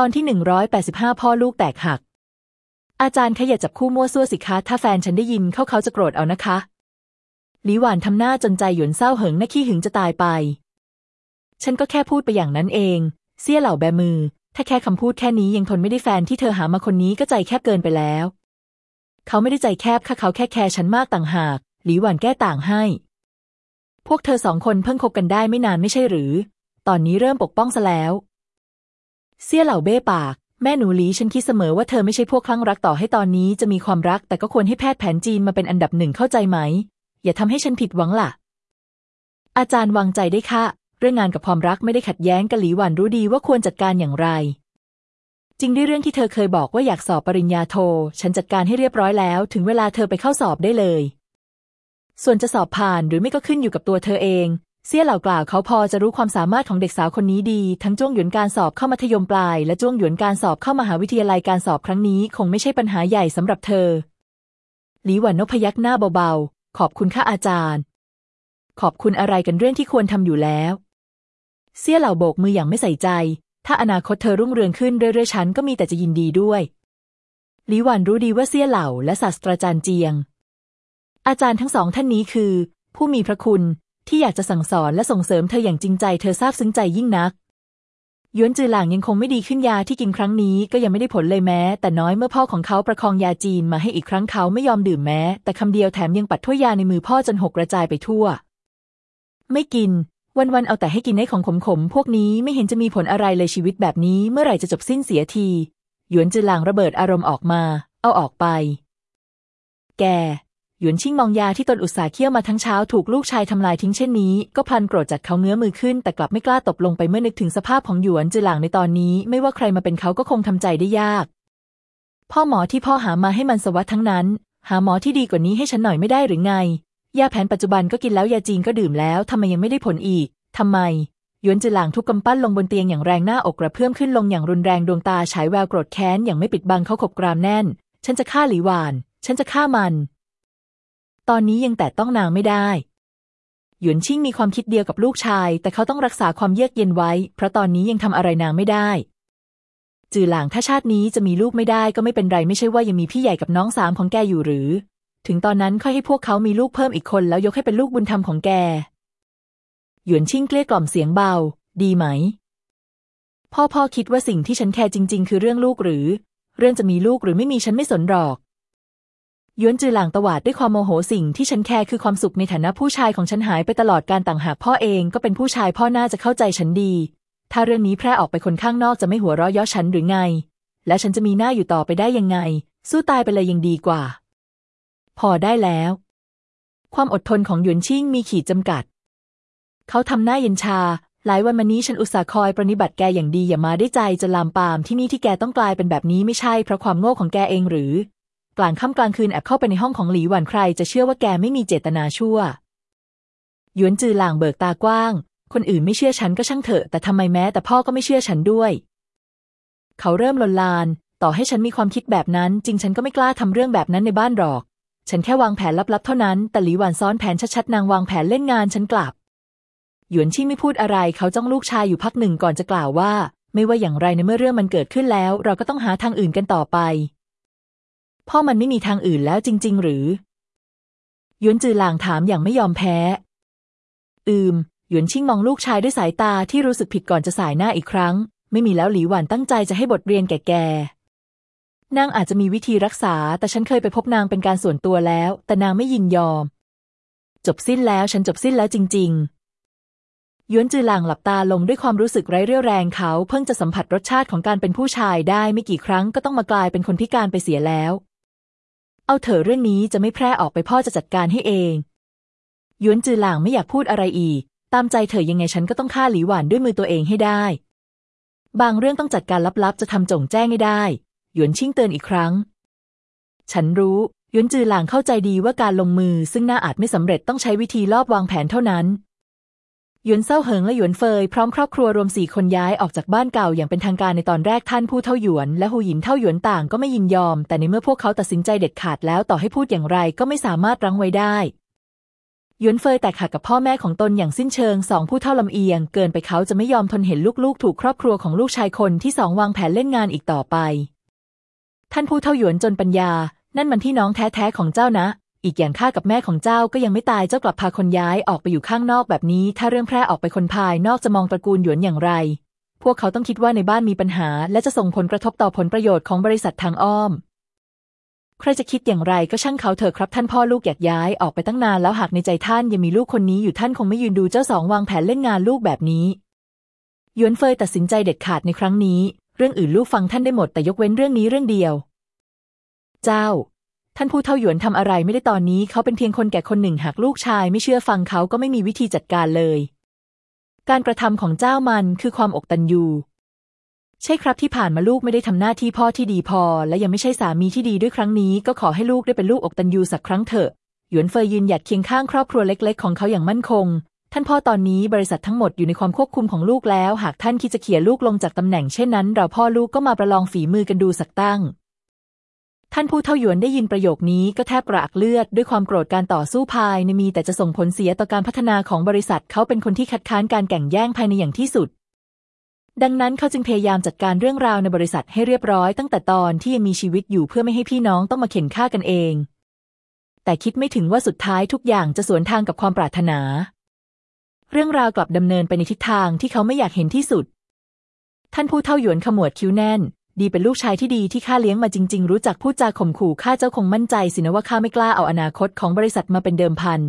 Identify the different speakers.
Speaker 1: ตอนที่หนึ่งร้อยแปดสิบห้าพ่อลูกแตกหัก อาจารย์ขยับจับคู่มั่วซั่วสิคะ ถ้าแฟนฉันได้ยินเขาเขาจะโกรธเอานะคะหลีหวานทำหน้าจนใจหยวนเศร้าเหิงหน้าขี้หึงจะตายไป ฉันก็แค่พูดไปอย่างนั้นเอง เสี้ยเหล่าแบมือ ถ้าแค่คำพูดแค่นี้ยังทนไม่ได้แฟนที่เธอหามาคนนี้ก็ใจแคบเกินไปแล้ว เขาไม่ได้ใจแคบค่ะเขาแค่แคร์ฉันมากต่างหาก หลีหวานแก้ต่างให้ พวกเธอสองคนเพิ่งคบกันได้ไม่นานไม่ใช่หรือ ตอนนี้เริ่มปกป้องซะแล้ว เสี้ยเหล่าเบ้ปาก แม่หนูหลีฉันคิดเสมอว่าเธอไม่ใช่พวกคลั่งรักต่อให้ตอนนี้จะมีความรัก แต่ก็ควรให้แพทย์แผนจีนมาเป็นอันดับหนึ่งเข้าใจไหม อย่าทำให้ฉันผิดหวังล่ะ อาจารย์วางใจได้ค่ะ เรื่องงานกับความรักไม่ได้ขัดแย้งกันหลีหวันรู้ดีว่าควรจัดการอย่างไรจริงด้วยเรื่องที่เธอเคยบอกว่าอยากสอบปริญญาโท ฉันจัดการให้เรียบร้อยแล้ว ถึงเวลาเธอไปเข้าสอบได้เลย ส่วนจะสอบผ่านหรือไม่ก็ขึ้นอยู่กับตัวเธอเอง เสี่ยเหล่ากล่าวเขาพอจะรู้ความสามารถของเด็กสาวคนนี้ดี ทั้งจ้วงหยวนการสอบเข้ามัธยมปลาย และจ้วงหยวนการสอบเข้ามหาวิทยาลัยการสอบครั้งนี้ คงไม่ใช่ปัญหาใหญ่สำหรับเธอ หลีหวันนพยักหน้าเบาๆ ขอบคุณค่ะอาจารย์ ขอบคุณอะไรกันเรื่องที่ควรทำอยู่แล้วเสี่ยเหล่าโบกมืออย่างไม่ใส่ใจ ถ้าอนาคตเธอรุ่งเรืองขึ้นเรื่อยๆฉันก็มีแต่จะยินดีด้วย หลีหวันรู้ดีว่าเสี่ยเหล่าและศาสตราจารย์เจียง อาจารย์ทั้งสองท่านนี้คือ ผู้มีพระคุณ ที่อยากจะสั่งสอนและส่งเสริมเธออย่างจริงใจเธอซาบซึ้งใจยิ่งนักยวนจือหลางยังคงไม่ดีขึ้นยาที่กินครั้งนี้ก็ยังไม่ได้ผลเลยแม้ แต่น้อยเมื่อพ่อของเขาประคองยาจีนมาให้อีกครั้งเขาไม่ยอมดื่มแม้ แต่คำเดียวแถมยังปัดถ้วยยาในมือพ่อจนหกกระจายไปทั่ว ไม่กิน วันๆเอาแต่ให้กินไอ้ของขมๆพวกนี้ไม่เห็นจะมีผลอะไรเลยชีวิตแบบนี้เมื่อไหร่จะจบสิ้นเสียที หยวนจือหลางระเบิดอารมณ์ออกมา เอาออกไป แก หยวนชิ่งมองยาที่ตนอุตส่าห์เคี่ยวมาทั้งเช้าถูกลูกชายทำลายทิ้งเช่นนี้ ก็พลันโกรธจัดเขาเงื้อมือขึ้น แต่กลับไม่กล้าตบลงไปเมื่อนึกถึงสภาพของหยวนจือหลางในตอนนี้ ไม่ว่าใครมาเป็นเขาก็คงทำใจได้ยาก พ่อหมอที่พ่อหามาให้มันสวัสดทั้งนั้น หาหมอที่ดีกว่านี้ให้ฉันหน่อยไม่ได้หรือไง ยาแผนปัจจุบันก็กินแล้วยาจีนก็ดื่มแล้วทำไมยังไม่ได้ผลอีกทำไมหยวนจือหลางทุกกำปั้นลงบนเตียงอย่างแรงหน้าอกกระเพื่อมขึ้นลงอย่างรุนแรงดวงตาฉายแววโกรธแค้นอย่างไม่ปิดบังเขาขบกรามแน่น ฉันจะฆ่าหลีหวาน ฉันจะฆ่ามัน ตอนนี้ยังแต่ต้องนางไม่ได้ หยวนชิ่งมีความคิดเดียวกับลูกชาย แต่เขาต้องรักษาความเยือกเย็นไว้ เพราะตอนนี้ยังทำอะไรนางไม่ได้ จือหลางถ้าชาตินี้จะมีลูกไม่ได้ก็ไม่เป็นไรไม่ใช่ว่ายังมีพี่ใหญ่กับน้องสามของแกอยู่หรือ ถึงตอนนั้นค่อยให้พวกเขามีลูกเพิ่มอีกคนแล้วยกให้เป็นลูกบุญธรรมของแก หยวนชิ่งเกลี้ยกล่อมเสียงเบา ดีไหม พ่อพ่อคิดว่าสิ่งที่ฉันแคร์จริง ๆ คือเรื่องลูกหรือ เรื่องจะมีลูกหรือไม่มีฉันไม่สนหรอก หยวนจือหลางตวาดด้วยความโมโหสิ่งที่ฉันแคร์คือความสุขในฐานะผู้ชายของฉันหายไปตลอดกาลต่างหากพ่อเองก็เป็นผู้ชายพ่อน่าจะเข้าใจฉันดี ถ้าเรื่องนี้แพร่ออกไปคนข้างนอกจะไม่หัวเราะเยาะฉันหรือไง และฉันจะมีหน้าอยู่ต่อไปได้ยังไง สู้ตายไปเลยยังดีกว่า พอได้แล้ว ความอดทนของหยวนชิ่งมีขีดจำกัด เขาทำหน้าเย็นชา หลายวันมานี้ฉันอุตส่าห์คอยปรนิบัติแกอย่างดีอย่ามาได้ใจจะลามปามที่นี่ที่แกต้องกลายเป็นแบบนี้ไม่ใช่เพราะความโง่ของแกเองหรือ กลางค่ำกลางคืนแอบเข้าไปในห้องของหลีหวันใคร จะเชื่อว่าแกไม่มีเจตนาชั่ว หยวนจือหลางเบิกตากว้าง คนอื่นไม่เชื่อฉันก็ช่างเถอะ แต่ทำไมแม้แต่พ่อก็ไม่เชื่อฉันด้วย เขาเริ่มลนลาน ต่อให้ฉันมีความคิดแบบนั้น จริงฉันก็ไม่กล้าทำเรื่องแบบนั้นในบ้านหรอก ฉันแค่วางแผนลับๆเท่านั้น แต่หลีหวันซ้อนแผนชัดๆนางวางแผนเล่นงานฉันกลับ หยวนชิ่งไม่พูดอะไร เขาจ้องลูกชายอยู่พักหนึ่งก่อนจะกล่าวว่า ไม่ว่าอย่างไรในเมื่อเรื่องมันเกิดขึ้นแล้ว เราก็ต้องหาทางอื่นกันต่อไป พ่อมันไม่มีทางอื่นแล้วจริง ๆ หรือหยวนจือหลางถามอย่างไม่ยอมแพ้ อืมหยวนชิ่งมองลูกชายด้วยสายตาที่รู้สึกผิดก่อนจะสายหน้าอีกครั้ง ไม่มีแล้วหลีหวันตั้งใจจะให้บทเรียนแก่แกนางอาจจะมีวิธีรักษา แต่ฉันเคยไปพบนางเป็นการส่วนตัวแล้ว แต่นางไม่ยินยอม จบสิ้นแล้วฉันจบสิ้นแล้วจริง ๆยวนจือหลางหลับตาลงด้วยความรู้สึกไร้เรี่ยวแรงเขาเพิ่งจะสัมผัสรสชาติของการเป็นผู้ชายได้ไม่กี่ครั้งก็ต้องมากลายเป็นคนพิการไปเสียแล้ว เอาเถอะเรื่องนี้จะไม่แพร่ออกไปพ่อจะจัดการให้เองยวนจือหลางไม่อยากพูดอะไรอีก ตามใจเธอยังไงฉันก็ต้องฆ่าหลีหวานด้วยมือตัวเองให้ได้ บางเรื่องต้องจัดการลับๆ จะทำจงแจ้งไม่ได้ หยวนชิ่งเตือนอีกครั้ง ฉันรู้ยวนจือหลางเข้าใจดีว่าการลงมือซึ่งน่าอาจไม่สำเร็จต้องใช้วิธีลอบวางแผนเท่านั้น หยวนเซาเหิงและหยวนเฟยพร้อมครอบครัวรวมสี่คนย้ายออกจากบ้านเก่าอย่างเป็นทางการในตอนแรกท่านผู้เท่าหยวนและหูหยินเท่าหยวนต่างก็ไม่ยินยอม แต่ในเมื่อพวกเขาตัดสินใจเด็ดขาดแล้วต่อให้พูดอย่างไรก็ไม่สามารถรั้งไว้ได้หยวนเฟยแตกหักกับพ่อแม่ของตนอย่างสิ้นเชิงสองผู้เท่าลำเอียง เกินไปเขาจะไม่ยอมทนเห็นลูกๆ ถูกครอบครัวของลูกชายคนที่สองวางแผนเล่นงานอีกต่อไป ท่านผู้เท่าหยวนจนปัญญา นั่นมันที่น้องแท้ๆของเจ้านะ อีกอย่างข้ากับแม่ของเจ้าก็ยังไม่ตายเจ้ากลับพาคนย้ายออกไปอยู่ข้างนอกแบบนี้ ถ้าเรื่องแพร่ออกไปคนภายนอกจะมองตระกูลหยวนอย่างไร พวกเขาต้องคิดว่าในบ้านมีปัญหา และจะส่งผลกระทบต่อผลประโยชน์ของบริษัททางอ้อม ใครจะคิดอย่างไรก็ช่างเขาเถอะครับท่านพ่อลูกอยากย้ายออกไปตั้งนานแล้วหากในใจท่านยังมีลูกคนนี้อยู่ท่านคงไม่ยืนดูเจ้าสองวางแผนเล่นงานลูกแบบนี้หยวนเฟยตัดสินใจเด็ดขาดในครั้งนี้ เรื่องอื่นลูกฟังท่านได้หมดแต่ยกเว้นเรื่องนี้เรื่องเดียว เจ้า ท่านผู้เท่าหยวนทำอะไรไม่ได้ตอนนี้ เขาเป็นเพียงคนแก่คนหนึ่งหากลูกชายไม่เชื่อฟังเขาก็ไม่มีวิธีจัดการเลย การกระทำของเจ้ามันคือความอกตันยูใช่ครับที่ผ่านมาลูกไม่ได้ทำหน้าที่พ่อที่ดีพอ และยังไม่ใช่สามีที่ดีด้วยครั้งนี้ ก็ขอให้ลูกได้เป็นลูกอกตันยูสักครั้งเถอะหยวนเฟยยืนหยัดเคียงข้างครอบครัวเล็ก ๆ ของเขาอย่างมั่นคง ท่านพ่อตอนนี้บริษัททั้งหมดอยู่ในความควบคุมของลูกแล้ว หากท่านคิดจะเขี่ยลูกลงจากตำแหน่งเช่นนั้น เราพ่อลูกก็มาประลองฝีมือกันดูสักตั้ง ท่านผู้เท่าหยวนได้ยินประโยคนี้ก็แทบกระอักเลือดด้วยความโกรธการต่อสู้ภายในมีแต่จะส่งผลเสียต่อการพัฒนาของบริษัทเขาเป็นคนที่คัดค้านการแข่งแย่งภายในอย่างที่สุด ดังนั้นเขาจึงพยายามจัดการเรื่องราวในบริษัทให้เรียบร้อยตั้งแต่ตอนที่ยังมีชีวิตอยู่เพื่อไม่ให้พี่น้องต้องมาเข็นฆ่ากันเอง แต่คิดไม่ถึงว่าสุดท้ายทุกอย่างจะสวนทางกับความปรารถนา เรื่องราวกลับดำเนินไปในทิศทางที่เขาไม่อยากเห็นที่สุดท่านผู้เท่าหยวนขมวดคิ้วแน่น ดีเป็นลูกชายที่ดีที่ข้าเลี้ยงมาจริง ๆ รู้จักพูดจาข่มขู่ข้าเจ้าคงมั่นใจสินะว่าข้าไม่กล้าเอาอนาคตของบริษัทมาเป็นเดิมพัน